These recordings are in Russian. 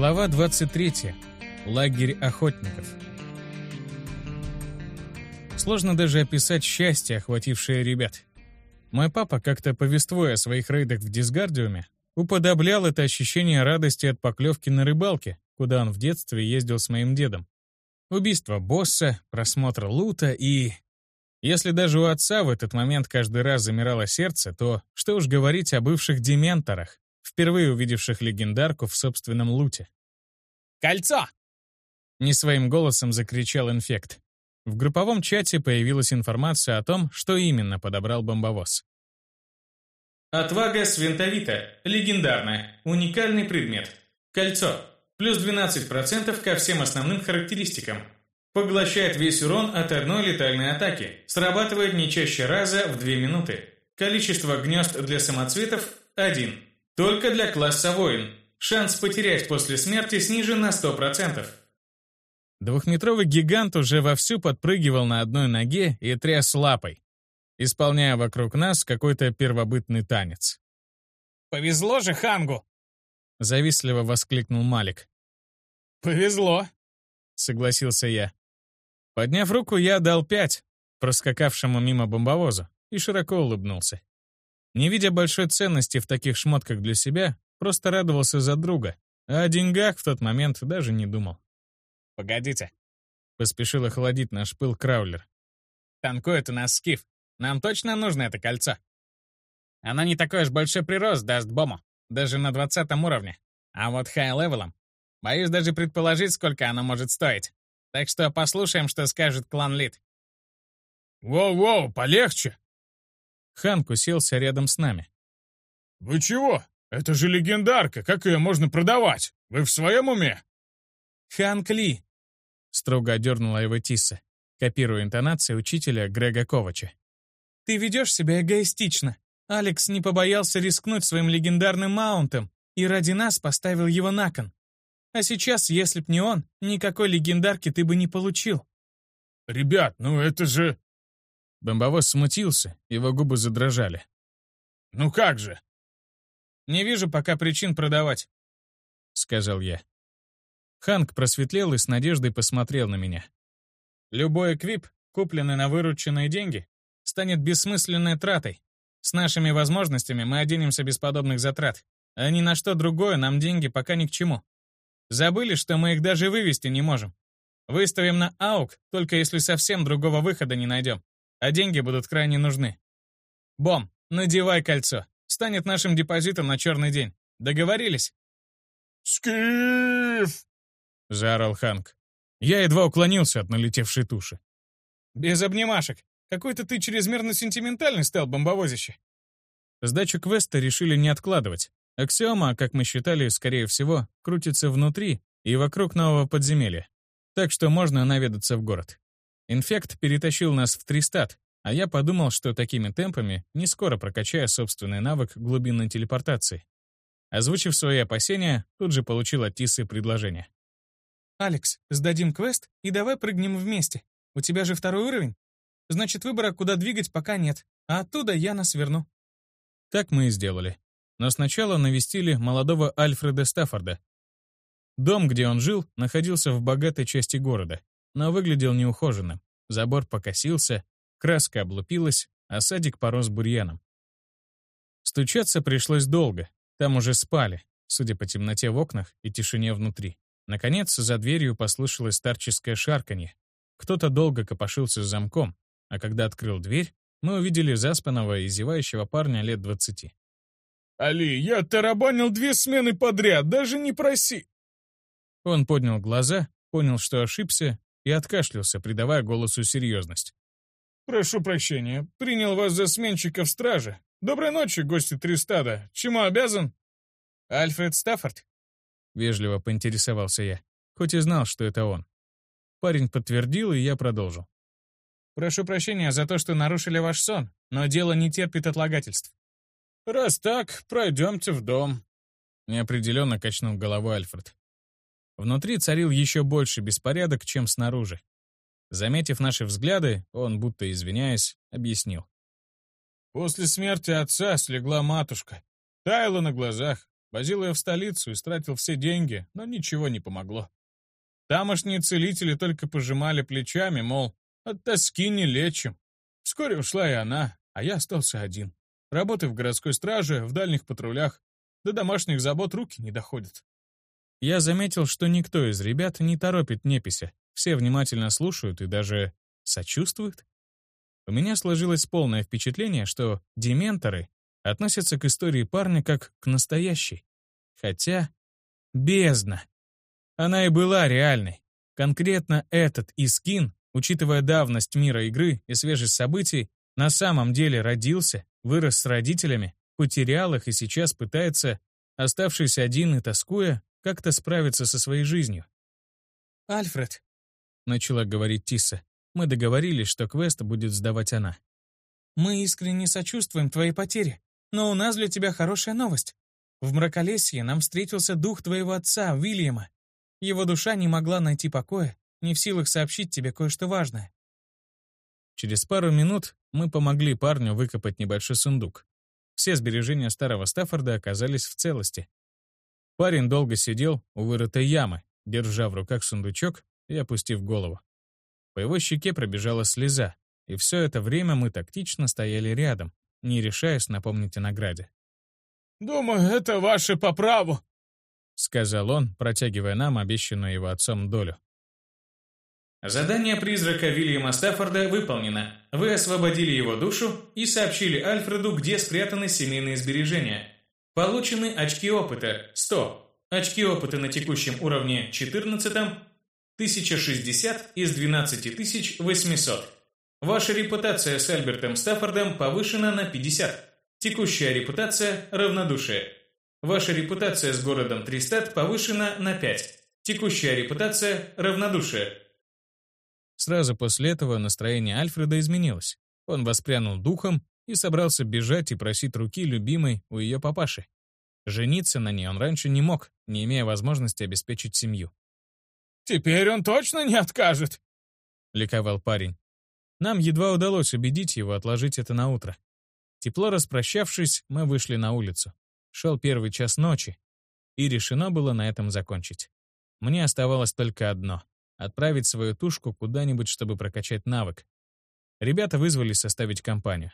Глава 23. Лагерь охотников. Сложно даже описать счастье, охватившее ребят. Мой папа, как-то повествуя о своих рейдах в Дисгардиуме, уподоблял это ощущение радости от поклевки на рыбалке, куда он в детстве ездил с моим дедом. Убийство босса, просмотр лута и... Если даже у отца в этот момент каждый раз замирало сердце, то что уж говорить о бывших дементорах, впервые увидевших легендарку в собственном луте. «Кольцо!» Не своим голосом закричал инфект. В групповом чате появилась информация о том, что именно подобрал бомбовоз. Отвага Свинтовита. Легендарная. Уникальный предмет. Кольцо. Плюс 12% ко всем основным характеристикам. Поглощает весь урон от одной летальной атаки. Срабатывает не чаще раза в 2 минуты. Количество гнезд для самоцветов – 1. Только для класса воин. Шанс потерять после смерти снижен на 100%. Двухметровый гигант уже вовсю подпрыгивал на одной ноге и тряс лапой, исполняя вокруг нас какой-то первобытный танец. «Повезло же Хангу!» — завистливо воскликнул Малик. «Повезло!» — согласился я. Подняв руку, я дал пять, проскакавшему мимо бомбовозу, и широко улыбнулся. Не видя большой ценности в таких шмотках для себя, просто радовался за друга, а о деньгах в тот момент даже не думал. «Погодите», — поспешил охладить наш пыл Краулер. «Танкует у нас скиф. Нам точно нужно это кольцо. Оно не такой уж большой прирост даст бому, даже на двадцатом уровне. А вот хай-левелам, боюсь даже предположить, сколько оно может стоить. Так что послушаем, что скажет клан Лид». «Воу-воу, полегче!» Ханк уселся рядом с нами. «Вы чего? Это же легендарка, как ее можно продавать? Вы в своем уме?» «Ханк Ли!» — строго одернула его Тисса, копируя интонации учителя Грега Ковача. «Ты ведешь себя эгоистично. Алекс не побоялся рискнуть своим легендарным маунтом и ради нас поставил его на кон. А сейчас, если б не он, никакой легендарки ты бы не получил». «Ребят, ну это же...» Бомбовоз смутился, его губы задрожали. «Ну как же?» «Не вижу пока причин продавать», — сказал я. Ханк просветлел и с надеждой посмотрел на меня. «Любой эквип, купленный на вырученные деньги, станет бессмысленной тратой. С нашими возможностями мы оденемся без подобных затрат, а ни на что другое нам деньги пока ни к чему. Забыли, что мы их даже вывести не можем. Выставим на АУК, только если совсем другого выхода не найдем, а деньги будут крайне нужны. Бом, надевай кольцо, станет нашим депозитом на черный день. Договорились?» «Скиф!» — заорал Ханк. Я едва уклонился от налетевшей туши. «Без обнимашек. Какой-то ты чрезмерно сентиментальный стал, бомбовозище». Сдачу квеста решили не откладывать. Аксиома, как мы считали, скорее всего, крутится внутри и вокруг нового подземелья. Так что можно наведаться в город. Инфект перетащил нас в Тристат, а я подумал, что такими темпами не скоро прокачаю собственный навык глубинной телепортации. Озвучив свои опасения, тут же получил от Тисы предложение. «Алекс, сдадим квест и давай прыгнем вместе. У тебя же второй уровень. Значит, выбора, куда двигать, пока нет, а оттуда я нас верну». Так мы и сделали. Но сначала навестили молодого Альфреда Стаффорда. Дом, где он жил, находился в богатой части города, но выглядел неухоженным. Забор покосился, краска облупилась, а садик порос бурьяном. Стучаться пришлось долго, там уже спали, судя по темноте в окнах и тишине внутри. Наконец, за дверью послышалось старческое шарканье. Кто-то долго копошился с замком, а когда открыл дверь, мы увидели заспанного и зевающего парня лет двадцати. «Али, я тарабанил две смены подряд, даже не проси!» Он поднял глаза, понял, что ошибся, и откашлялся, придавая голосу серьезность. «Прошу прощения, принял вас за сменщика в страже. Доброй ночи, гости Тристада. Чему обязан?» «Альфред Стаффорд?» — вежливо поинтересовался я, хоть и знал, что это он. Парень подтвердил, и я продолжил. «Прошу прощения за то, что нарушили ваш сон, но дело не терпит отлагательств». «Раз так, пройдемте в дом», — неопределенно качнул головой Альфред. Внутри царил еще больше беспорядок, чем снаружи. Заметив наши взгляды, он, будто извиняясь, объяснил. «После смерти отца слегла матушка. Таяла на глазах. Возил ее в столицу и стратил все деньги, но ничего не помогло. Тамошние целители только пожимали плечами, мол, от тоски не лечим. Вскоре ушла и она, а я остался один. Работы в городской страже, в дальних патрулях. До домашних забот руки не доходят. Я заметил, что никто из ребят не торопит непися. Все внимательно слушают и даже сочувствуют. У меня сложилось полное впечатление, что дементоры относятся к истории парня как к настоящей. Хотя бездна. Она и была реальной. Конкретно этот Искин, учитывая давность мира игры и свежесть событий, на самом деле родился, вырос с родителями, потерял их и сейчас пытается, оставшись один и тоскуя, как-то справиться со своей жизнью. «Альфред», — начала говорить Тисса, мы договорились, что квест будет сдавать она. «Мы искренне сочувствуем твоей потере, но у нас для тебя хорошая новость. В Мраколесье нам встретился дух твоего отца, Уильяма. Его душа не могла найти покоя, не в силах сообщить тебе кое-что важное. Через пару минут мы помогли парню выкопать небольшой сундук. Все сбережения старого Стаффорда оказались в целости. Парень долго сидел у вырытой ямы, держа в руках сундучок и опустив голову. По его щеке пробежала слеза, и все это время мы тактично стояли рядом, не решаясь напомнить о награде. «Думаю, это ваше по праву», — сказал он, протягивая нам обещанную его отцом долю. Задание призрака Вильяма Стаффорда выполнено. Вы освободили его душу и сообщили Альфреду, где спрятаны семейные сбережения. Получены очки опыта – 100. Очки опыта на текущем уровне – 14 1060 из 12800. Ваша репутация с Альбертом Стаффордом повышена на 50. Текущая репутация – равнодушие. Ваша репутация с городом Тристат повышена на 5. Текущая репутация – равнодушие. Сразу после этого настроение Альфреда изменилось. Он воспрянул духом и собрался бежать и просить руки любимой у ее папаши. Жениться на ней он раньше не мог, не имея возможности обеспечить семью. «Теперь он точно не откажет!» — ликовал парень. Нам едва удалось убедить его отложить это на утро. Тепло распрощавшись, мы вышли на улицу. Шел первый час ночи, и решено было на этом закончить. Мне оставалось только одно — отправить свою тушку куда-нибудь, чтобы прокачать навык. Ребята вызвались составить компанию.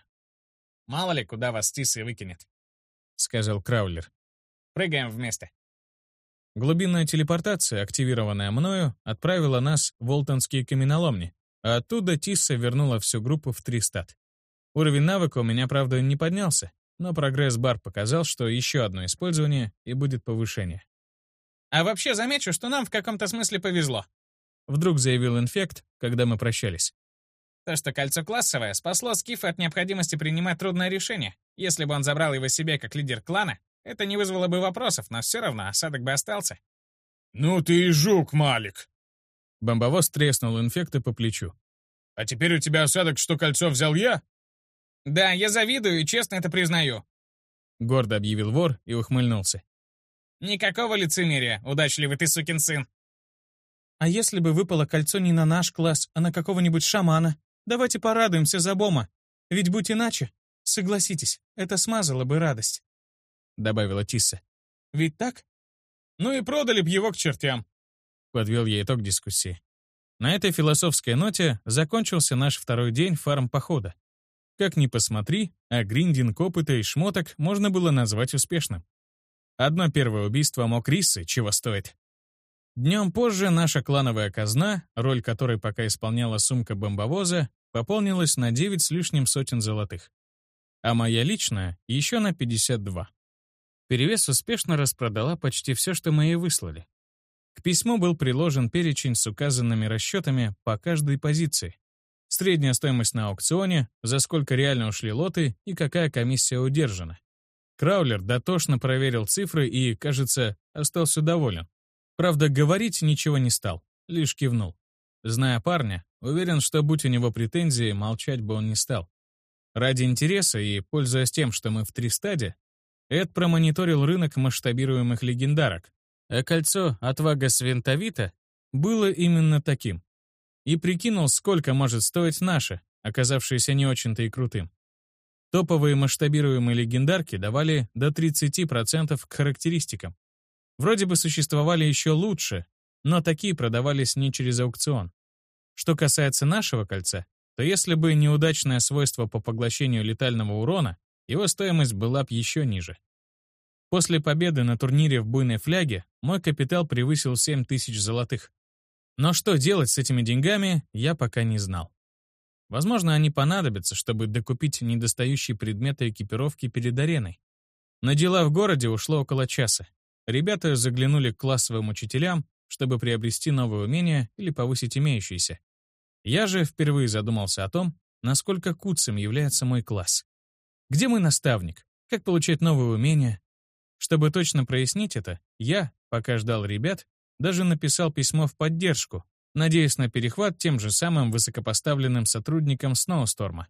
«Мало ли, куда вас Тиса выкинет», — сказал Краулер. «Прыгаем вместе». Глубинная телепортация, активированная мною, отправила нас в Волтонские каменоломни, а оттуда Тисса вернула всю группу в три стат. Уровень навыка у меня, правда, не поднялся, но прогресс-бар показал, что еще одно использование и будет повышение. «А вообще замечу, что нам в каком-то смысле повезло», вдруг заявил инфект, когда мы прощались. То, что кольцо классовое, спасло Скифа от необходимости принимать трудное решение. Если бы он забрал его себе как лидер клана, это не вызвало бы вопросов, но все равно осадок бы остался. «Ну ты и жук, Малик!» Бомбовоз треснул инфекта по плечу. «А теперь у тебя осадок, что кольцо взял я?» «Да, я завидую и честно это признаю», — гордо объявил вор и ухмыльнулся. «Никакого лицемерия, удачливый ты сукин сын». «А если бы выпало кольцо не на наш класс, а на какого-нибудь шамана? Давайте порадуемся за Бома. Ведь будь иначе, согласитесь, это смазало бы радость». — добавила Тисса. «Ведь так?» «Ну и продали б его к чертям», — подвел я итог дискуссии. На этой философской ноте закончился наш второй день фарм-похода. Как ни посмотри, а гриндинг опыта и шмоток можно было назвать успешным. Одно первое убийство Мокриссы чего стоит. Днем позже наша клановая казна, роль которой пока исполняла сумка бомбовоза, пополнилась на 9 с лишним сотен золотых. А моя личная — еще на 52. Перевес успешно распродала почти все, что мы ей выслали. К письму был приложен перечень с указанными расчетами по каждой позиции. Средняя стоимость на аукционе, за сколько реально ушли лоты и какая комиссия удержана. Краулер дотошно проверил цифры и, кажется, остался доволен. Правда, говорить ничего не стал, лишь кивнул. Зная парня, уверен, что будь у него претензии, молчать бы он не стал. Ради интереса и пользуясь тем, что мы в три стадии, Эд промониторил рынок масштабируемых легендарок, а кольцо «Отвага Свентовита» было именно таким. И прикинул, сколько может стоить наше, оказавшееся не очень-то и крутым. Топовые масштабируемые легендарки давали до 30% к характеристикам. Вроде бы существовали еще лучше, но такие продавались не через аукцион. Что касается нашего кольца, то если бы неудачное свойство по поглощению летального урона, его стоимость была бы еще ниже. После победы на турнире в буйной фляге мой капитал превысил 7 тысяч золотых. Но что делать с этими деньгами, я пока не знал. Возможно, они понадобятся, чтобы докупить недостающие предметы экипировки перед ареной. На дела в городе ушло около часа. Ребята заглянули к классовым учителям, чтобы приобрести новые умения или повысить имеющиеся. Я же впервые задумался о том, насколько куцем является мой класс. Где мой наставник? Как получать новые умения? Чтобы точно прояснить это, я, пока ждал ребят, даже написал письмо в поддержку, надеясь на перехват тем же самым высокопоставленным сотрудникам Сноусторма.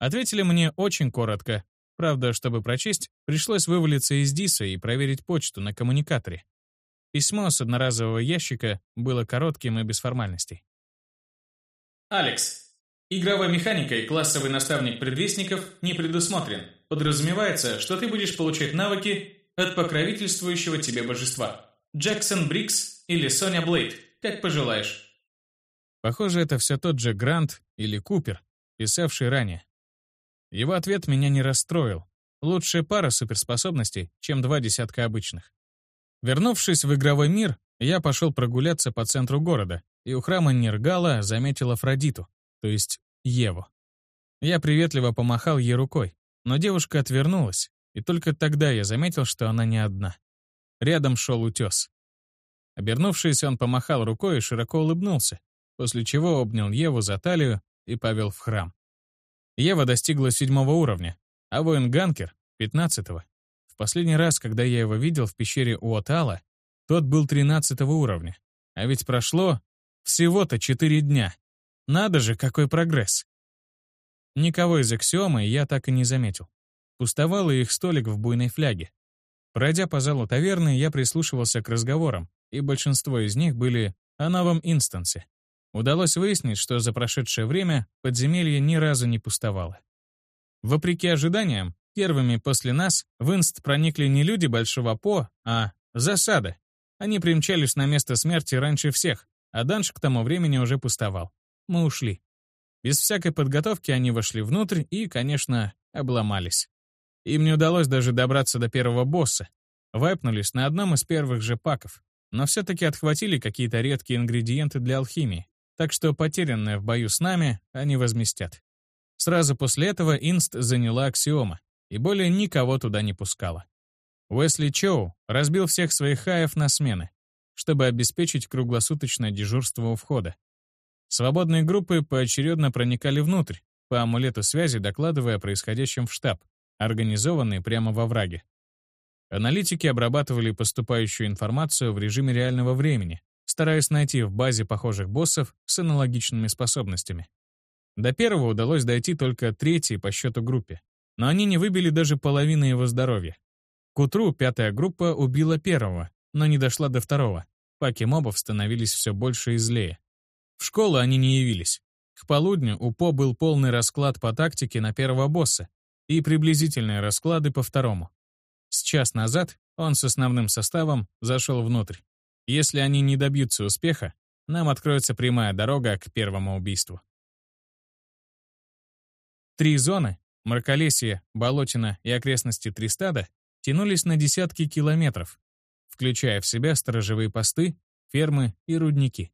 Ответили мне очень коротко. Правда, чтобы прочесть, пришлось вывалиться из Диса и проверить почту на коммуникаторе. Письмо с одноразового ящика было коротким и без формальностей. Алекс. Игровой механикой классовый наставник предвестников не предусмотрен. Подразумевается, что ты будешь получать навыки от покровительствующего тебе божества. Джексон Брикс или Соня Блейд как пожелаешь. Похоже, это все тот же Грант или Купер, писавший ранее. Его ответ меня не расстроил. Лучшая пара суперспособностей, чем два десятка обычных. Вернувшись в игровой мир, я пошел прогуляться по центру города, и у храма Нергала заметил Афродиту, то есть Еву. Я приветливо помахал ей рукой, но девушка отвернулась, и только тогда я заметил, что она не одна. Рядом шел утес. Обернувшись, он помахал рукой и широко улыбнулся, после чего обнял Еву за талию и повел в храм. Ева достигла седьмого уровня, а воин Ганкер — пятнадцатого. В последний раз, когда я его видел в пещере у Отала, тот был тринадцатого уровня. А ведь прошло всего-то четыре дня. Надо же, какой прогресс. Никого из аксиомы я так и не заметил. Пустовал и их столик в буйной фляге. Пройдя по залу таверны, я прислушивался к разговорам, и большинство из них были о новом инстансе. Удалось выяснить, что за прошедшее время подземелье ни разу не пустовало. Вопреки ожиданиям, первыми после нас в инст проникли не люди Большого По, а засады. Они примчались на место смерти раньше всех, а данж к тому времени уже пустовал. Мы ушли. Без всякой подготовки они вошли внутрь и, конечно, обломались. Им не удалось даже добраться до первого босса. Вайпнулись на одном из первых же паков но все-таки отхватили какие-то редкие ингредиенты для алхимии, так что потерянное в бою с нами они возместят. Сразу после этого Инст заняла аксиома и более никого туда не пускала. Уэсли Чоу разбил всех своих хаев на смены, чтобы обеспечить круглосуточное дежурство у входа. Свободные группы поочередно проникали внутрь, по амулету связи докладывая о происходящем в штаб, организованный прямо во враге. Аналитики обрабатывали поступающую информацию в режиме реального времени, стараясь найти в базе похожих боссов с аналогичными способностями. До первого удалось дойти только третьей по счету группе, но они не выбили даже половины его здоровья. К утру пятая группа убила первого, но не дошла до второго. Паки мобов становились все больше и злее. В школу они не явились. К полудню у По был полный расклад по тактике на первого босса и приблизительные расклады по второму. С час назад он с основным составом зашел внутрь. Если они не добьются успеха, нам откроется прямая дорога к первому убийству. Три зоны — Марколесье, Болотина и окрестности Тристада — тянулись на десятки километров, включая в себя сторожевые посты, фермы и рудники.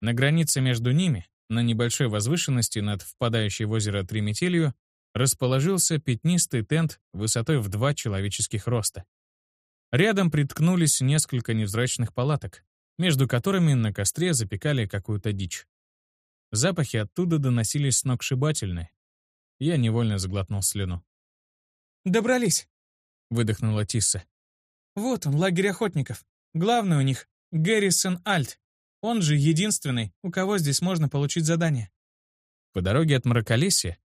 На границе между ними, на небольшой возвышенности над впадающей в озеро Триметелью, расположился пятнистый тент высотой в два человеческих роста. Рядом приткнулись несколько невзрачных палаток, между которыми на костре запекали какую-то дичь. Запахи оттуда доносились сногсшибательные. Я невольно заглотнул слюну. «Добрались», — выдохнула Тисса. «Вот он, лагерь охотников. Главный у них — Гэррисон Альт. Он же единственный, у кого здесь можно получить задание». По дороге от Мраколесья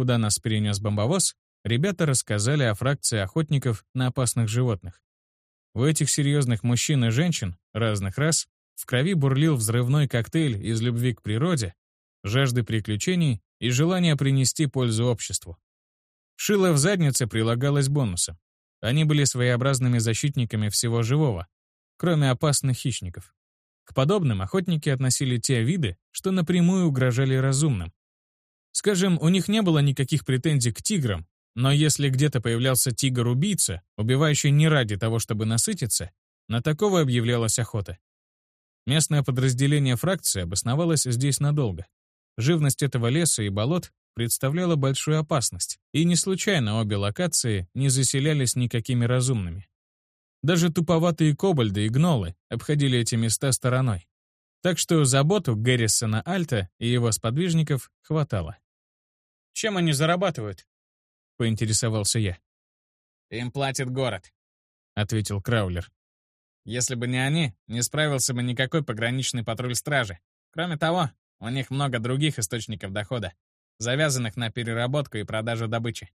куда нас перенес бомбовоз, ребята рассказали о фракции охотников на опасных животных. У этих серьезных мужчин и женщин разных рас в крови бурлил взрывной коктейль из любви к природе, жажды приключений и желания принести пользу обществу. Шило в заднице прилагалось бонусом. Они были своеобразными защитниками всего живого, кроме опасных хищников. К подобным охотники относили те виды, что напрямую угрожали разумным. Скажем, у них не было никаких претензий к тиграм, но если где-то появлялся тигр-убийца, убивающий не ради того, чтобы насытиться, на такого объявлялась охота. Местное подразделение фракции обосновалось здесь надолго. Живность этого леса и болот представляла большую опасность, и не случайно обе локации не заселялись никакими разумными. Даже туповатые кобальды и гнолы обходили эти места стороной. Так что заботу Гэррисона Альта и его сподвижников хватало. «Чем они зарабатывают?» — поинтересовался я. «Им платит город», — ответил Краулер. «Если бы не они, не справился бы никакой пограничный патруль стражи. Кроме того, у них много других источников дохода, завязанных на переработку и продажу добычи.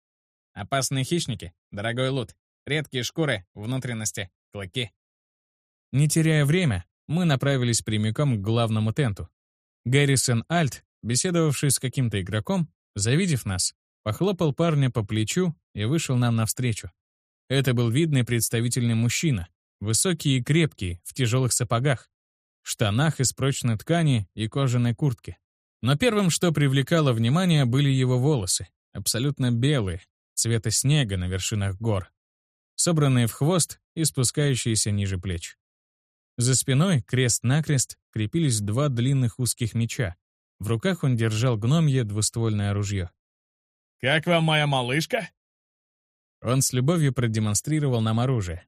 Опасные хищники, дорогой лут, редкие шкуры, внутренности, клыки. Не теряя время, мы направились прямиком к главному тенту. Гаррисон Альт, беседовавший с каким-то игроком, завидев нас, похлопал парня по плечу и вышел нам навстречу. Это был видный представительный мужчина, высокий и крепкий, в тяжелых сапогах, штанах из прочной ткани и кожаной куртке. Но первым, что привлекало внимание, были его волосы, абсолютно белые, цвета снега на вершинах гор, собранные в хвост и спускающиеся ниже плеч. За спиной, крест-накрест, крепились два длинных узких меча. В руках он держал гномье двуствольное ружье. «Как вам моя малышка?» Он с любовью продемонстрировал нам оружие.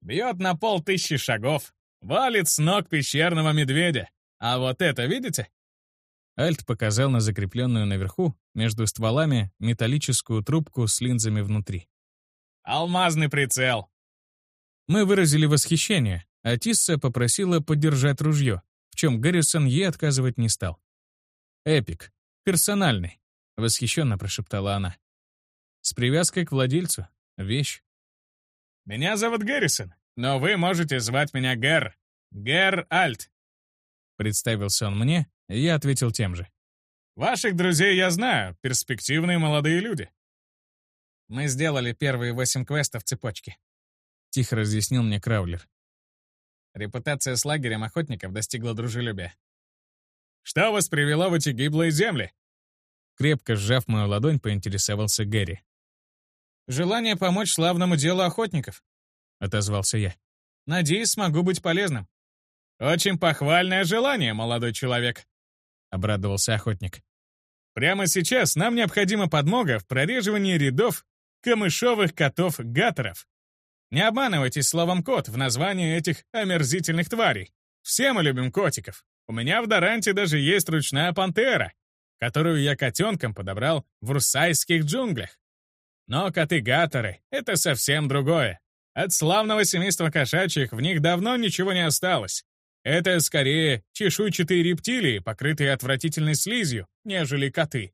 «Бьет на пол тысячи шагов, валит с ног пещерного медведя. А вот это видите?» Альт показал на закрепленную наверху, между стволами, металлическую трубку с линзами внутри. «Алмазный прицел!» Мы выразили восхищение, а Тисса попросила подержать ружье, в чем Гаррисон ей отказывать не стал. «Эпик. Персональный», — восхищенно прошептала она. «С привязкой к владельцу. Вещь». «Меня зовут Гаррисон, но вы можете звать меня Гэр. Гэр Альт». Представился он мне, я ответил тем же. «Ваших друзей я знаю, перспективные молодые люди». «Мы сделали первые восемь квестов в цепочке», — тихо разъяснил мне Краулер. Репутация с лагерем охотников достигла дружелюбия. «Что вас привело в эти гиблые земли?» Крепко сжав мою ладонь, поинтересовался Гэри. «Желание помочь славному делу охотников», — отозвался я. «Надеюсь, смогу быть полезным». «Очень похвальное желание, молодой человек», — обрадовался охотник. «Прямо сейчас нам необходима подмога в прореживании рядов камышовых котов-гаторов. Не обманывайтесь словом «кот» в названии этих омерзительных тварей. Все мы любим котиков. У меня в Даранте даже есть ручная пантера, которую я котенком подобрал в русайских джунглях. Но коты-гаторы — это совсем другое. От славного семейства кошачьих в них давно ничего не осталось. Это скорее чешуйчатые рептилии, покрытые отвратительной слизью, нежели коты.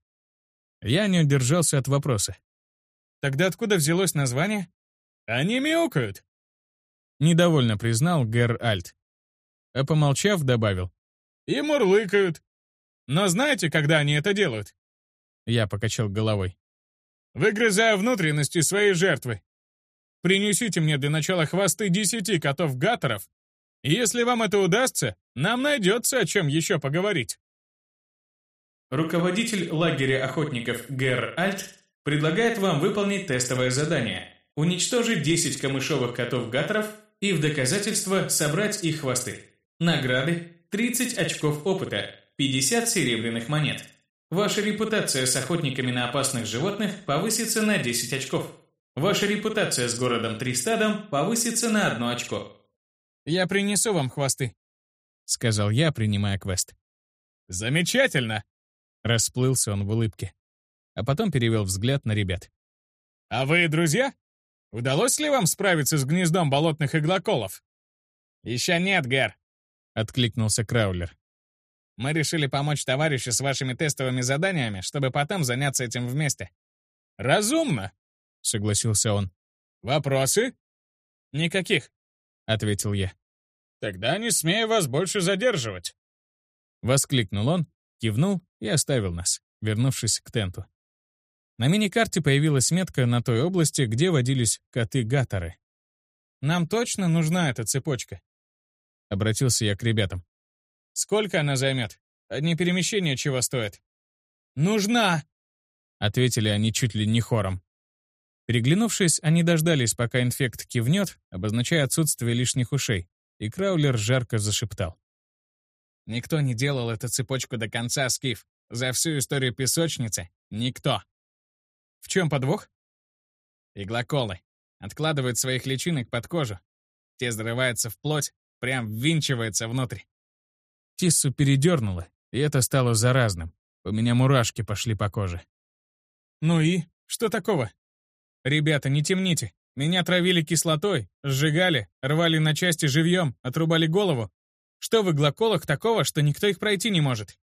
Я не удержался от вопроса. Тогда откуда взялось название? Они мяукают. Недовольно признал Гер Альт. А помолчав, добавил. И мурлыкают. Но знаете, когда они это делают? Я покачал головой. Выгрызая внутренности своей жертвы. Принесите мне для начала хвосты десяти котов-гаторов если вам это удастся, нам найдется о чем еще поговорить. Руководитель лагеря охотников Гер Альт предлагает вам выполнить тестовое задание. Уничтожить 10 камышовых котов-гаторов и в доказательство собрать их хвосты. Награды – 30 очков опыта, 50 серебряных монет. Ваша репутация с охотниками на опасных животных повысится на 10 очков. Ваша репутация с городом Тристадом повысится на 1 очко. «Я принесу вам хвосты», — сказал я, принимая квест. «Замечательно!» — расплылся он в улыбке. А потом перевел взгляд на ребят. «А вы друзья? Удалось ли вам справиться с гнездом болотных иглоколов?» «Еще нет, Гэр», — откликнулся Краулер. «Мы решили помочь товарищу с вашими тестовыми заданиями, чтобы потом заняться этим вместе». «Разумно», — согласился он. «Вопросы?» «Никаких», — ответил я. «Тогда не смею вас больше задерживать». Воскликнул он, кивнул и оставил нас, вернувшись к тенту. На мини-карте появилась метка на той области, где водились коты-гаторы. «Нам точно нужна эта цепочка?» Обратился я к ребятам. «Сколько она займет? Одни перемещения чего стоят?» «Нужна!» Ответили они чуть ли не хором. Переглянувшись, они дождались, пока инфект кивнет, обозначая отсутствие лишних ушей, и Краулер жарко зашептал. «Никто не делал эту цепочку до конца, Скиф. За всю историю песочницы никто». «В чем подвох?» Иглоколы. Откладывают своих личинок под кожу. Те взрываются в плоть, прям ввинчиваются внутрь. Тиссу передернуло, и это стало заразным. У меня мурашки пошли по коже. «Ну и? Что такого?» «Ребята, не темните. Меня травили кислотой, сжигали, рвали на части живьем, отрубали голову. Что в иглоколах такого, что никто их пройти не может?»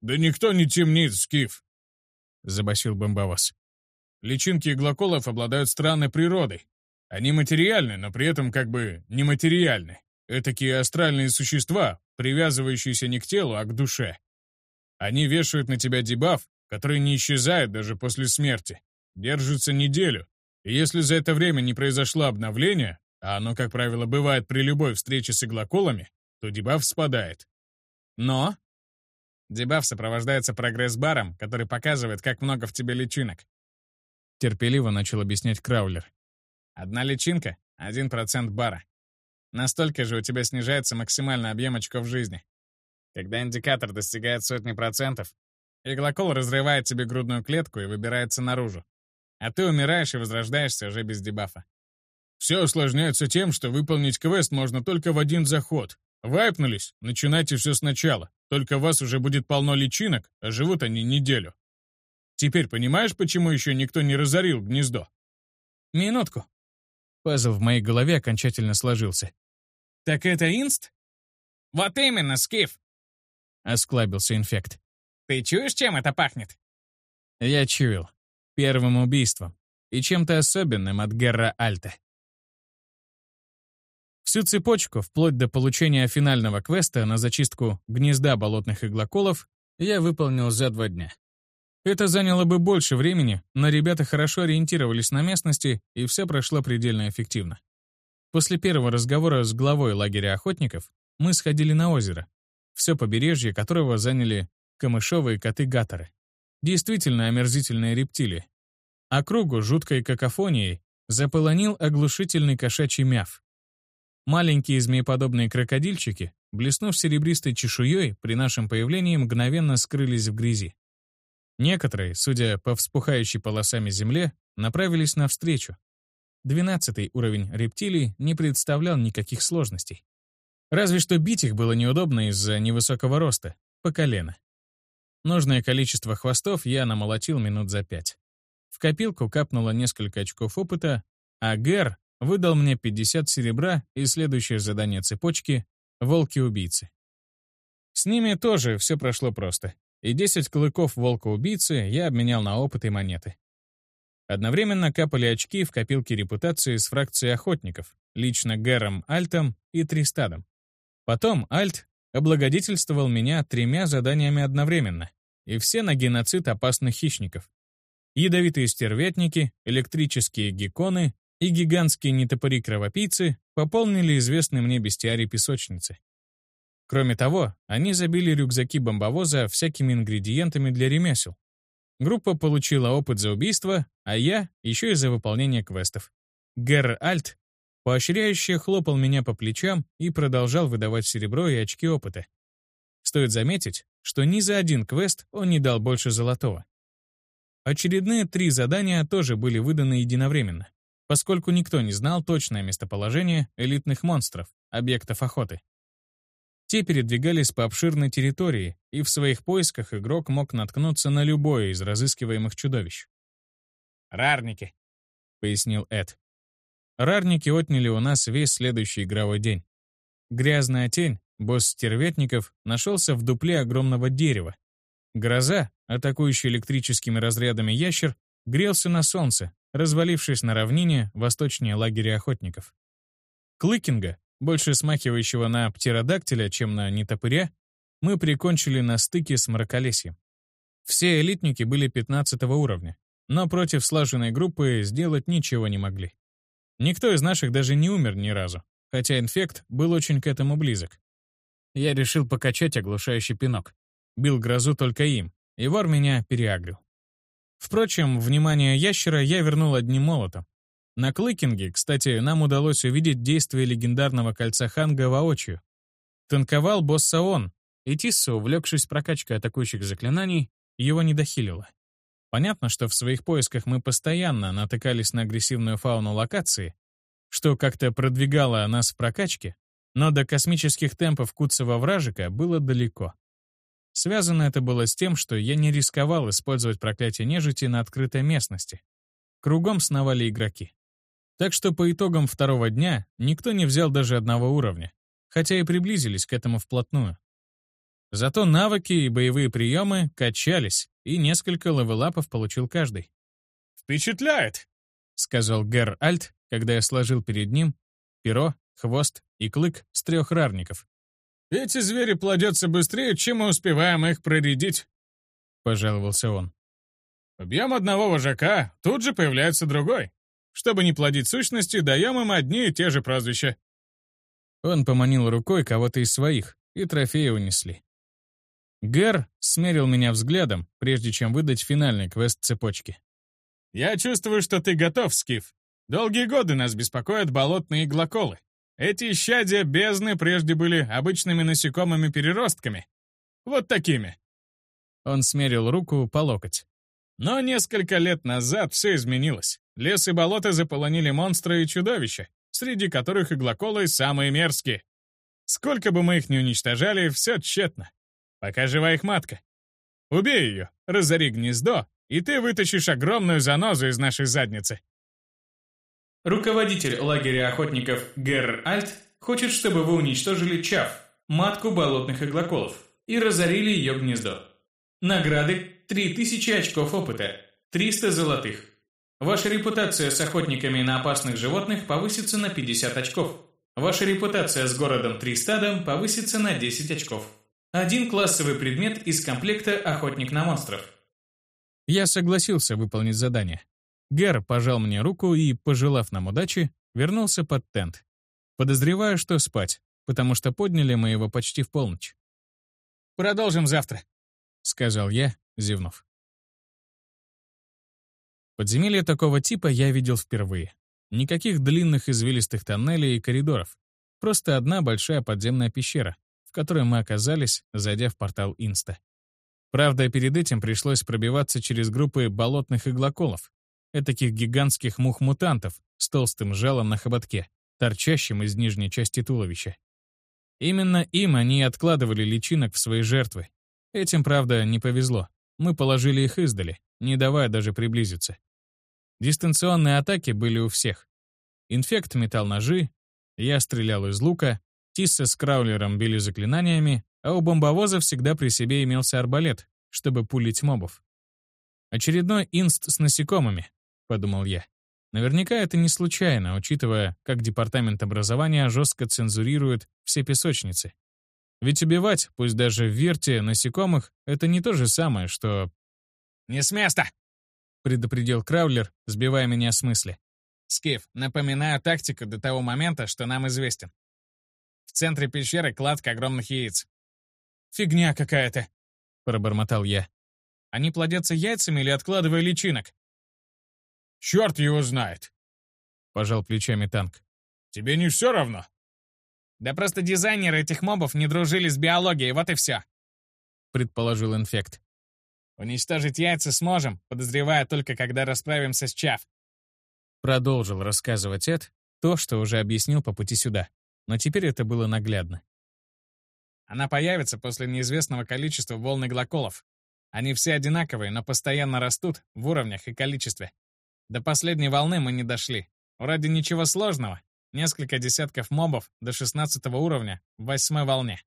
«Да никто не темнит, Скиф», — забасил бомбовоз. «Личинки иглоколов обладают странной природой. Они материальны, но при этом как бы нематериальны. Этакие астральные существа, привязывающиеся не к телу, а к душе. Они вешают на тебя дебаф, который не исчезает даже после смерти держится неделю, и если за это время не произошло обновление, а оно, как правило, бывает при любой встрече с иглоколами, то дебаф спадает. Но дебаф сопровождается прогресс-баром, который показывает, как много в тебе личинок. Терпеливо начал объяснять Краулер. Одна личинка — один процент бара. Настолько же у тебя снижается максимальный объем очков жизни. Когда индикатор достигает сотни процентов, иглокол разрывает тебе грудную клетку и выбирается наружу. А ты умираешь и возрождаешься уже без дебафа. Все усложняется тем, что выполнить квест можно только в один заход. Вайпнулись, начинайте все сначала. Только у вас уже будет полно личинок, а живут они неделю. Теперь понимаешь, почему еще никто не разорил гнездо? Минутку. Пазл в моей голове окончательно сложился. Так это инст? Вот именно, Скиф. Осклабился инфект. Ты чуешь, чем это пахнет? Я чуял первым убийством и чем-то особенным от Герра Альта. Всю цепочку, вплоть до получения финального квеста на зачистку гнезда болотных иглоколов, я выполнил за два дня. Это заняло бы больше времени, но ребята хорошо ориентировались на местности, и все прошло предельно эффективно. После первого разговора с главой лагеря охотников мы сходили на озеро, все побережье которого заняли камышовые коты-гаторы. Действительно омерзительные рептилии. Округу жуткой какофонией заполонил оглушительный кошачий мяв. Маленькие змееподобные крокодильчики, блеснув серебристой чешуей, при нашем появлении мгновенно скрылись в грязи. Некоторые, судя по вспухающей полосами земле, направились навстречу. Двенадцатый уровень рептилий не представлял никаких сложностей. Разве что бить их было неудобно из-за невысокого роста, по колено. Нужное количество хвостов я намолотил минут за пять. В копилку капнуло несколько очков опыта, а Гэр выдал мне 50 серебра и следующее задание цепочки — волки-убийцы. С ними тоже все прошло просто, и 10 клыков волка-убийцы я обменял на опыт и монеты. Одновременно капали очки в копилке репутации с фракцией охотников, лично Гэром Альтом и Тристадом. Потом Альт облагодетельствовал меня тремя заданиями одновременно, и все на геноцид опасных хищников. Ядовитые стервятники, электрические гекконы и гигантские нетопыри-кровопийцы пополнили известный мне бестиарий песочницы. Кроме того, они забили рюкзаки бомбовоза всякими ингредиентами для ремесел. Группа получила опыт за убийство, а я — еще и за выполнение квестов. Герр Альт Поощряюще хлопал меня по плечам и продолжал выдавать серебро и очки опыта. Стоит заметить, что ни за один квест он не дал больше золотого. Очередные три задания тоже были выданы единовременно, поскольку никто не знал точное местоположение элитных монстров, объектов охоты. Те передвигались по обширной территории, и в своих поисках игрок мог наткнуться на любое из разыскиваемых чудовищ. «Рарники», — пояснил Эд. Рарники отняли у нас весь следующий игровой день. Грязная тень, босс стерветников, нашелся в дупле огромного дерева. Гроза, атакующий электрическими разрядами ящер, грелся на солнце, развалившись на равнине восточнее лагеря охотников. Клыкинга, больше смахивающего на птеродактиля, чем на нетопыря, мы прикончили на стыке с мраколесьем. Все элитники были 15 уровня, но против слаженной группы сделать ничего не могли. Никто из наших даже не умер ни разу, хотя инфект был очень к этому близок. Я решил покачать оглушающий пинок. Бил грозу только им, и вор меня переагрил. Впрочем, внимание ящера я вернул одним молотом. На Клыкинге, кстати, нам удалось увидеть действие легендарного кольца Ханга воочию. Танковал босса он, и Тисса, увлекшись прокачкой атакующих заклинаний, его не дохилила. Понятно, что в своих поисках мы постоянно натыкались на агрессивную фауну локации, что как-то продвигало нас в прокачке, но до космических темпов Куцева вражика было далеко. Связано это было с тем, что я не рисковал использовать проклятие нежити на открытой местности. Кругом сновали игроки. Так что по итогам второго дня никто не взял даже одного уровня, хотя и приблизились к этому вплотную. Зато навыки и боевые приемы качались, и несколько левелапов получил каждый. «Впечатляет!» — сказал Гер Альт, когда я сложил перед ним перо, хвост и клык с трех рарников. «Эти звери плодятся быстрее, чем мы успеваем их проредить», — пожаловался он. «Убьем одного вожака, тут же появляется другой. Чтобы не плодить сущности, даем им одни и те же прозвища». Он поманил рукой кого-то из своих, и трофеи унесли. Гэр смерил меня взглядом, прежде чем выдать финальный квест цепочки. «Я чувствую, что ты готов, Скиф. Долгие годы нас беспокоят болотные иглоколы. Эти щадия бездны прежде были обычными насекомыми-переростками. Вот такими». Он смерил руку по локоть. Но несколько лет назад все изменилось. Лес и болото заполонили монстры и чудовища, среди которых иглоколы самые мерзкие. Сколько бы мы их ни уничтожали, все тщетно. Пока жива их матка. Убей ее, разори гнездо, и ты вытащишь огромную занозу из нашей задницы. Руководитель лагеря охотников Герр Альт хочет, чтобы вы уничтожили Чав, матку болотных иглоколов, и разорили ее гнездо. Награды – 3000 очков опыта, 300 золотых. Ваша репутация с охотниками на опасных животных повысится на 50 очков. Ваша репутация с городом Тристадом повысится на 10 очков. Один классовый предмет из комплекта «Охотник на монстров». Я согласился выполнить задание. Гер пожал мне руку и, пожелав нам удачи, вернулся под тент. Подозреваю, что спать, потому что подняли мы его почти в полночь. «Продолжим завтра», — сказал я, зевнув. Подземелье такого типа я видел впервые. Никаких длинных извилистых тоннелей и коридоров. Просто одна большая подземная пещера, в которой мы оказались, зайдя в портал Инста. Правда, перед этим пришлось пробиваться через группы болотных иглоколов, этаких гигантских мух-мутантов с толстым жалом на хоботке, торчащим из нижней части туловища. Именно им они откладывали личинок в свои жертвы. Этим, правда, не повезло. Мы положили их издали, не давая даже приблизиться. Дистанционные атаки были у всех. Инфект метал ножи, я стрелял из лука, Тисса с Краулером били заклинаниями, а у бомбовоза всегда при себе имелся арбалет, чтобы пулить мобов. «Очередной инст с насекомыми», — подумал я. Наверняка это не случайно, учитывая, как Департамент образования жестко цензурирует все песочницы. Ведь убивать, пусть даже в верте, насекомых — это не то же самое, что... «Не с места!» — предупредил Краулер, сбивая меня с мысли. «Скиф, напоминаю тактику до того момента, что нам известен. В центре пещеры кладка огромных яиц. «Фигня какая-то», — пробормотал я. «Они плодятся яйцами или откладывая личинок?» «Черт его знает», — пожал плечами танк. «Тебе не все равно?» «Да просто дизайнеры этих мобов не дружили с биологией, вот и все», — предположил инфект. «Уничтожить яйца сможем, подозревая только, когда расправимся с Чав». Продолжил рассказывать Эд то, что уже объяснил по пути сюда но теперь это было наглядно. Она появится после неизвестного количества волн иглоколов. Они все одинаковые, но постоянно растут в уровнях и количестве. До последней волны мы не дошли. Ради ничего сложного. Несколько десятков мобов до 16 уровня в восьмой волне.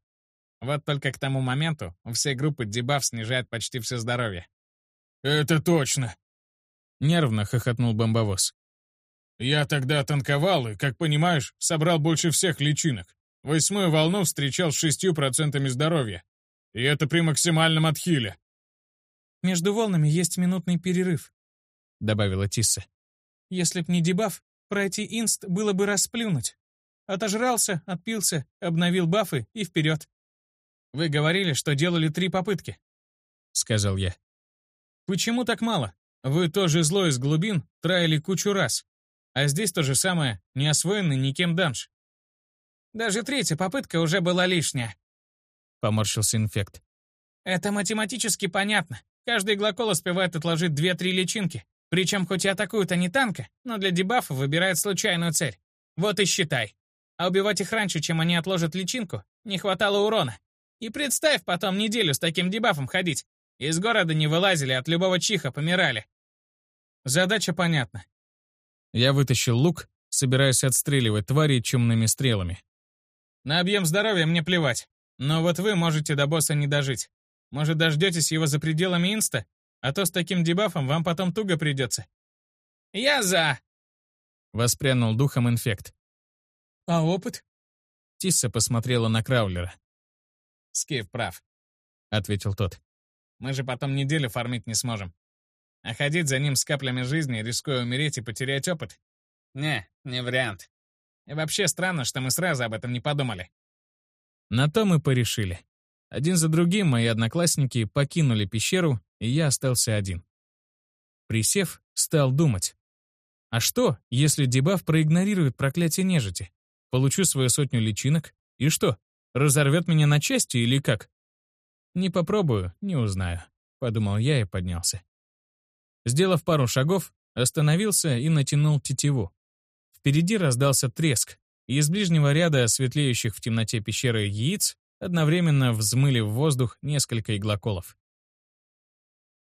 Вот только к тому моменту у всей группы дебаф снижает почти все здоровье. «Это точно!» Нервно хохотнул бомбовоз. Я тогда танковал и, как понимаешь, собрал больше всех личинок. Восьмую волну встречал с шестью процентами здоровья. И это при максимальном отхиле. Между волнами есть минутный перерыв. — добавила Тисса. «Если б не дебаф, пройти инст было бы расплюнуть. Отожрался, отпился, обновил бафы и вперед. Вы говорили, что делали три попытки, — сказал я. Почему так мало? Вы тоже зло из глубин траили кучу раз. А здесь то же самое, не освоенный никем данж. Даже третья попытка уже была лишняя. Поморщился инфект. Это математически понятно. Каждый иглокол успевает отложить две-три личинки. Причем хоть и атакуют они танка, но для дебафа выбирают случайную цель. Вот и считай. А убивать их раньше, чем они отложат личинку, не хватало урона. И представь потом неделю с таким дебафом ходить. Из города не вылазили, от любого чиха помирали. Задача понятна. Я вытащил лук, собираясь отстреливать твари чумными стрелами. На объем здоровья мне плевать. Но вот вы можете до босса не дожить. Может, дождетесь его за пределами инста? А то с таким дебафом вам потом туго придется. «Я за!» — воспрянул духом инфект. «А опыт?» Тисса посмотрела на Краулера. «Скиф прав», — ответил тот. «Мы же потом неделю фармить не сможем. А ходить за ним с каплями жизни, рискуя умереть и потерять опыт? Не, не вариант. И вообще странно, что мы сразу об этом не подумали». На то мы порешили. Один за другим мои одноклассники покинули пещеру, и я остался один. Присев, стал думать. А что, если дебаф проигнорирует проклятие нежити? Получу свою сотню личинок, и что, разорвет меня на части или как? Не попробую, не узнаю, подумал я и поднялся. Сделав пару шагов, остановился и натянул тетиву. Впереди раздался треск, и из ближнего ряда светлеющих в темноте пещеры яиц одновременно взмыли в воздух несколько иглоколов.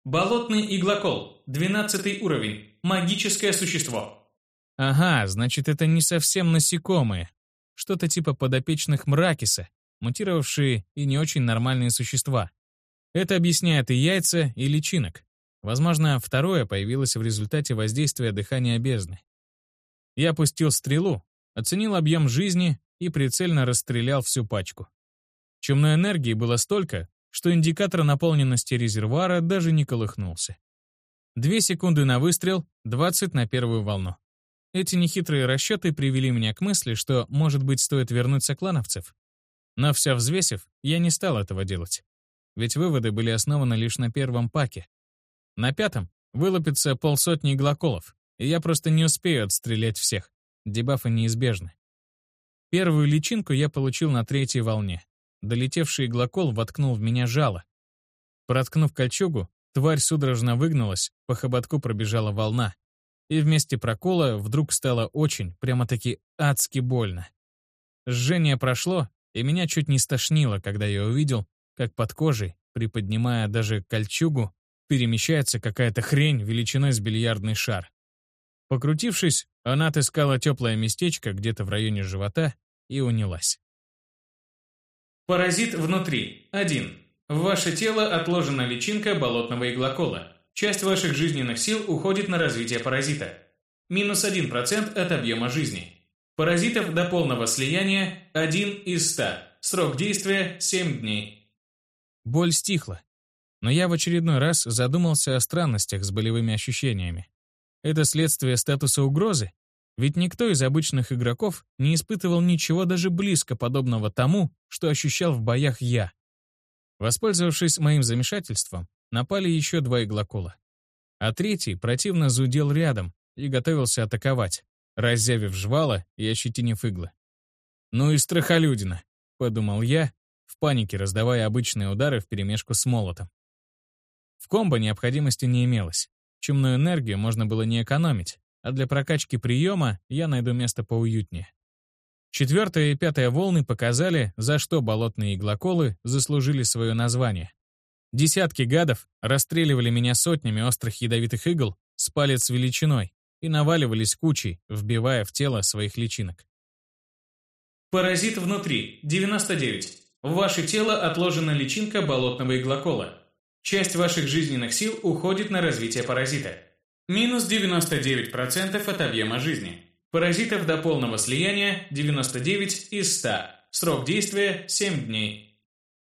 Болотный иглокол, 12 уровень, магическое существо. Ага, значит, это не совсем насекомые. Что-то типа подопечных мракиса, мутировавшие и не очень нормальные существа. Это объясняет и яйца, и личинок. Возможно, второе появилось в результате воздействия дыхания бездны. Я пустил стрелу, оценил объем жизни и прицельно расстрелял всю пачку. Чумной энергии было столько, что индикатор наполненности резервуара даже не колыхнулся. Две секунды на выстрел, 20 на первую волну. Эти нехитрые расчеты привели меня к мысли, что, может быть, стоит вернуться клановцев. Но все взвесив, я не стал этого делать. Ведь выводы были основаны лишь на первом паке. На пятом вылупится полсотни иглоколов, и я просто не успею отстрелять всех. Дебафы неизбежны. Первую личинку я получил на третьей волне. Долетевший иглокол воткнул в меня жало. Проткнув кольчугу, тварь судорожно выгнулась, по хоботку пробежала волна. И вместе прокола вдруг стало очень, прямо-таки адски больно. Жжение прошло, и меня чуть не стошнило, когда я увидел, как под кожей, приподнимая даже кольчугу, перемещается какая-то хрень величиной с бильярдный шар. Покрутившись, она отыскала теплое местечко где-то в районе живота и унялась. Паразит внутри. 1. В ваше тело отложена личинка болотного иглокола. Часть ваших жизненных сил уходит на развитие паразита. Минус 1% от объема жизни. Паразитов до полного слияния 1 из 100. Срок действия 7 дней. Боль стихла. Но я в очередной раз задумался о странностях с болевыми ощущениями. Это следствие статуса угрозы ведь никто из обычных игроков не испытывал ничего даже близко подобного тому, что ощущал в боях я. Воспользовавшись моим замешательством, напали еще два иглокола. А третий противно зудел рядом и готовился атаковать, раззявив жвала и ощетинив иглы. «Ну и страхолюдина», — подумал я, в панике раздавая обычные удары вперемешку с молотом. В комбо необходимости не имелось. Чумную энергию можно было не экономить, а для прокачки приема я найду место поуютнее. Четвертая и пятая волны показали, за что болотные иглоколы заслужили свое название. Десятки гадов расстреливали меня сотнями острых ядовитых игл с палец величиной и наваливались кучей, вбивая в тело своих личинок. Паразит внутри, 99. В ваше тело отложена личинка болотного иглокола. Часть ваших жизненных сил уходит на развитие паразита. Минус 99% от объема жизни. Паразитов до полного слияния 99 из 100. Срок действия 7 дней.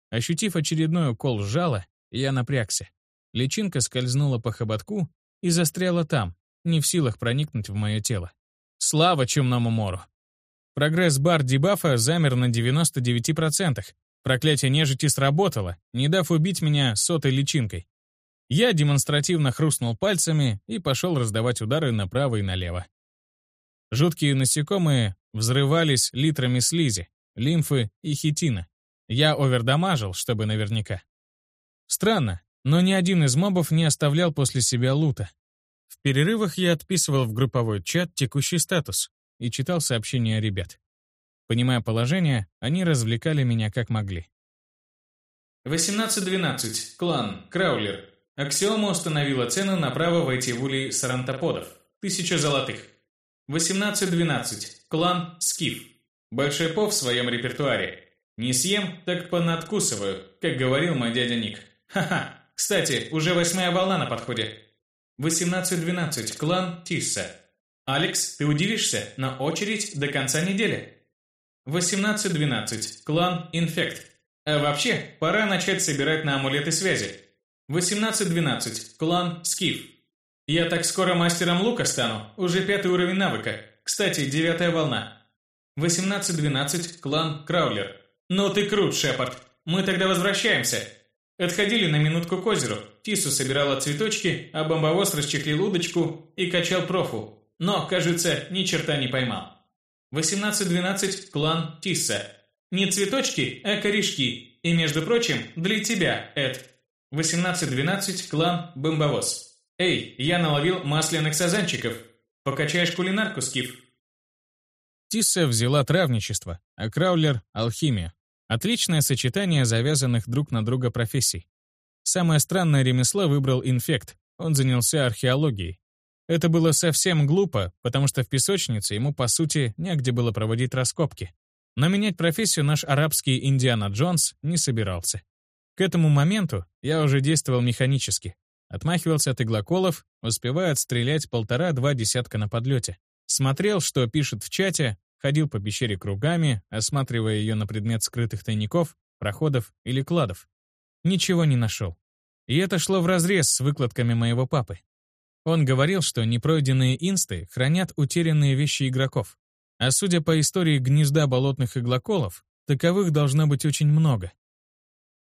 Ощутив очередной укол жала, я напрягся. Личинка скользнула по хоботку и застряла там, не в силах проникнуть в мое тело. Слава чумному мору! Прогресс-бар дебафа замер на 99%. Проклятие нежити сработало, не дав убить меня сотой личинкой. Я демонстративно хрустнул пальцами и пошел раздавать удары направо и налево. Жуткие насекомые взрывались литрами слизи, лимфы и хитина. Я овердамажил, чтобы наверняка. Странно, но ни один из мобов не оставлял после себя лута. В перерывах я отписывал в групповой чат текущий статус и читал сообщения ребят. Понимая положение, они развлекали меня как могли. 18.12. Клан. Краулер. Аксиома установила цену на право войти в улей сарантоподов. Тысяча золотых. 18.12. Клан. Скиф. Большой пов в своем репертуаре. Не съем, так понадкусываю, как говорил мой дядя Ник. Ха-ха. Кстати, уже восьмая волна на подходе. 18.12. Клан Тисса. Алекс, ты удивишься, на очередь до конца недели. 18.12. Клан Инфект. А вообще, пора начать собирать на амулеты связи. 18.12. Клан Скиф. Я так скоро мастером лука стану, уже пятый уровень навыка. Кстати, девятая волна. 18.12. Клан Краулер. Ну ты крут, Шепард. Мы тогда возвращаемся. Отходили на минутку к озеру. Тису собирала цветочки, а бомбовоз расчехлил удочку и качал профу. Но, кажется, ни черта не поймал. 18.12. Клан Тисса. Не цветочки, а корешки. И, между прочим, для тебя, Эд. 18.12. Клан Бомбовоз. Эй, я наловил масляных сазанчиков. Покачаешь кулинарку, Скиф? Тисса взяла травничество, а Краулер — алхимию. Отличное сочетание завязанных друг на друга профессий. Самое странное ремесло выбрал инфект. Он занялся археологией. Это было совсем глупо, потому что в песочнице ему, по сути, негде было проводить раскопки. Но менять профессию наш арабский Индиана Джонс не собирался. К этому моменту я уже действовал механически. Отмахивался от иглоколов, успевая отстрелять полтора-два десятка на подлете. Смотрел, что пишет в чате, ходил по пещере кругами, осматривая ее на предмет скрытых тайников, проходов или кладов. Ничего не нашел. И это шло вразрез с выкладками моего папы. Он говорил, что непройденные инсты хранят утерянные вещи игроков. А судя по истории гнезда болотных иглоколов, таковых должно быть очень много.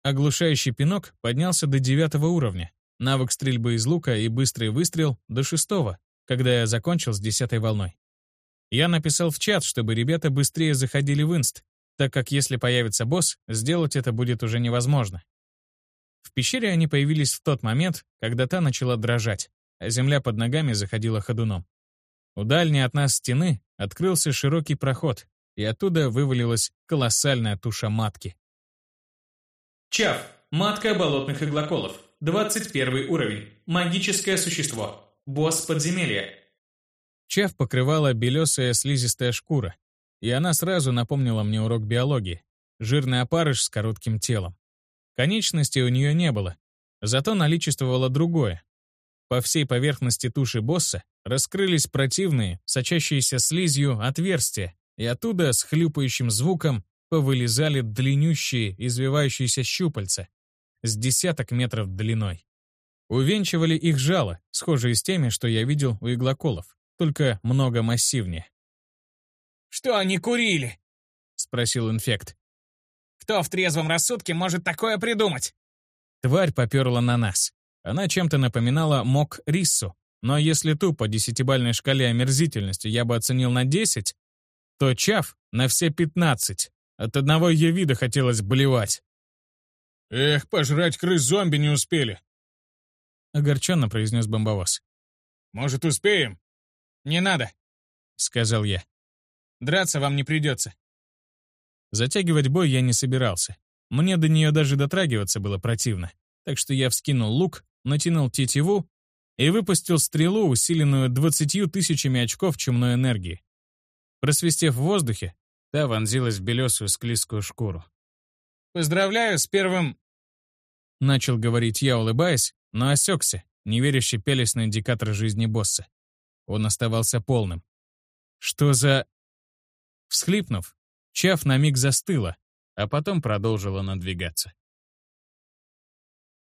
Оглушающий пинок поднялся до девятого уровня, навык стрельбы из лука и быстрый выстрел — до шестого, когда я закончил с десятой волной. Я написал в чат, чтобы ребята быстрее заходили в инст, так как если появится босс, сделать это будет уже невозможно. В пещере они появились в тот момент, когда та начала дрожать, а земля под ногами заходила ходуном. У дальней от нас стены открылся широкий проход, и оттуда вывалилась колоссальная туша матки. Чав. Матка болотных иглоколов. 21 уровень. Магическое существо. Босс подземелья. Чав покрывала белесая слизистая шкура, и она сразу напомнила мне урок биологии. Жирный опарыш с коротким телом. Конечностей у нее не было, зато наличествовало другое. По всей поверхности туши босса раскрылись противные, сочащиеся слизью отверстия, и оттуда с хлюпающим звуком повылезали длиннющие, извивающиеся щупальца с десяток метров длиной. Увенчивали их жало, схожие с теми, что я видел у иглоколов, только много массивнее. «Что они курили?» — спросил инфект. «Кто в трезвом рассудке может такое придумать?» Тварь поперла на нас. Она чем-то напоминала мок Риссу, но если ту по десятибальной шкале омерзительности я бы оценил на 10, то Чав — на все 15. От одного ее вида хотелось блевать. «Эх, пожрать крыс-зомби не успели», — огорченно произнес бомбовоз. «Может, успеем?» «Не надо», — сказал я. «Драться вам не придется». Затягивать бой я не собирался. Мне до нее даже дотрагиваться было противно. Так что я вскинул лук, натянул тетиву и выпустил стрелу, усиленную двадцатью тысячами очков чумной энергии. Просвистев в воздухе, та вонзилась в белесую склизкую шкуру. «Поздравляю с первым...» Начал говорить я, улыбаясь, но осекся, неверяще пялись на индикатор жизни босса. Он оставался полным. Что за... Всхлипнув, Чав на миг застыла, а потом продолжила надвигаться.